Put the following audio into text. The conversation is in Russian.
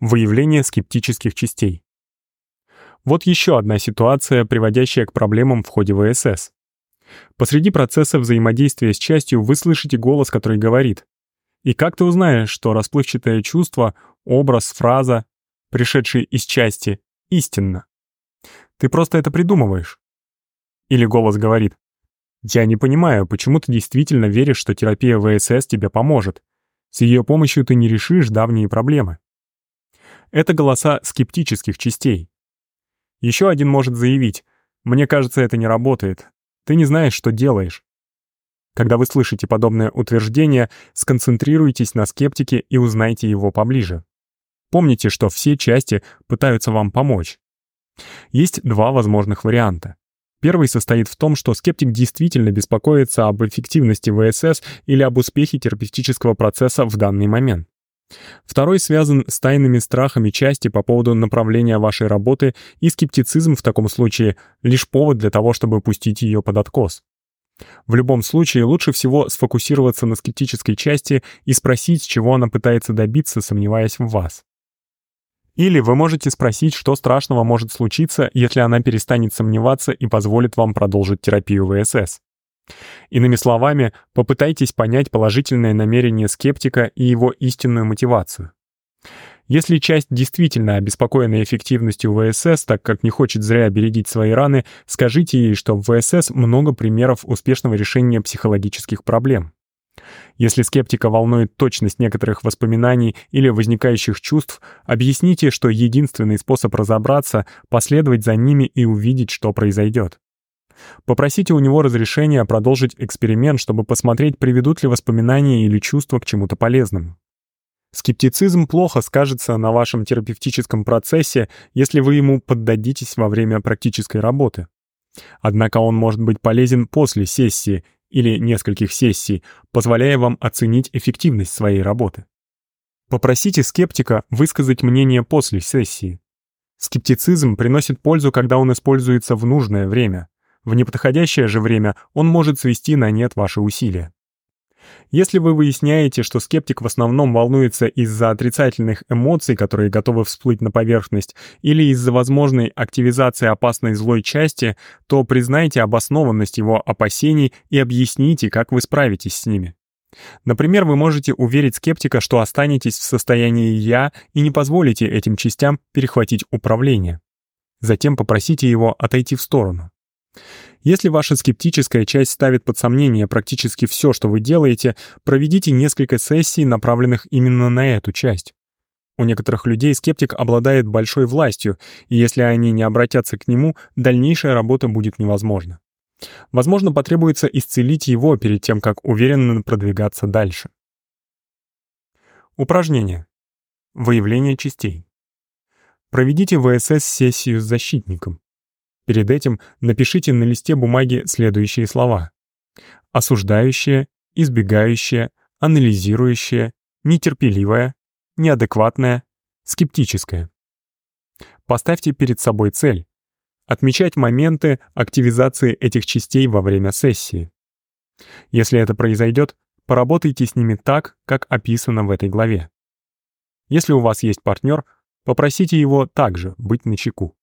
Выявление скептических частей. Вот еще одна ситуация, приводящая к проблемам в ходе ВСС. Посреди процесса взаимодействия с частью вы слышите голос, который говорит. И как ты узнаешь, что расплывчатое чувство, образ, фраза, пришедшие из части, истинно? Ты просто это придумываешь. Или голос говорит. Я не понимаю, почему ты действительно веришь, что терапия ВСС тебе поможет. С ее помощью ты не решишь давние проблемы. Это голоса скептических частей. Еще один может заявить, «Мне кажется, это не работает. Ты не знаешь, что делаешь». Когда вы слышите подобное утверждение, сконцентрируйтесь на скептике и узнайте его поближе. Помните, что все части пытаются вам помочь. Есть два возможных варианта. Первый состоит в том, что скептик действительно беспокоится об эффективности ВСС или об успехе терапевтического процесса в данный момент. Второй связан с тайными страхами части по поводу направления вашей работы, и скептицизм в таком случае — лишь повод для того, чтобы пустить ее под откос. В любом случае, лучше всего сфокусироваться на скептической части и спросить, чего она пытается добиться, сомневаясь в вас. Или вы можете спросить, что страшного может случиться, если она перестанет сомневаться и позволит вам продолжить терапию ВСС. Иными словами, попытайтесь понять положительное намерение скептика и его истинную мотивацию. Если часть действительно обеспокоена эффективностью ВСС, так как не хочет зря бередить свои раны, скажите ей, что в ВСС много примеров успешного решения психологических проблем. Если скептика волнует точность некоторых воспоминаний или возникающих чувств, объясните, что единственный способ разобраться — последовать за ними и увидеть, что произойдет. Попросите у него разрешения продолжить эксперимент, чтобы посмотреть, приведут ли воспоминания или чувства к чему-то полезному. Скептицизм плохо скажется на вашем терапевтическом процессе, если вы ему поддадитесь во время практической работы. Однако он может быть полезен после сессии или нескольких сессий, позволяя вам оценить эффективность своей работы. Попросите скептика высказать мнение после сессии. Скептицизм приносит пользу, когда он используется в нужное время. В неподходящее же время он может свести на нет ваши усилия. Если вы выясняете, что скептик в основном волнуется из-за отрицательных эмоций, которые готовы всплыть на поверхность, или из-за возможной активизации опасной злой части, то признайте обоснованность его опасений и объясните, как вы справитесь с ними. Например, вы можете уверить скептика, что останетесь в состоянии «я» и не позволите этим частям перехватить управление. Затем попросите его отойти в сторону. Если ваша скептическая часть ставит под сомнение практически все, что вы делаете, проведите несколько сессий, направленных именно на эту часть. У некоторых людей скептик обладает большой властью, и если они не обратятся к нему, дальнейшая работа будет невозможна. Возможно, потребуется исцелить его перед тем, как уверенно продвигаться дальше. Упражнение. Выявление частей. Проведите ВСС-сессию с защитником. Перед этим напишите на листе бумаги следующие слова. Осуждающее, избегающее, анализирующее, нетерпеливое, неадекватное, скептическое. Поставьте перед собой цель — отмечать моменты активизации этих частей во время сессии. Если это произойдет, поработайте с ними так, как описано в этой главе. Если у вас есть партнер, попросите его также быть начеку.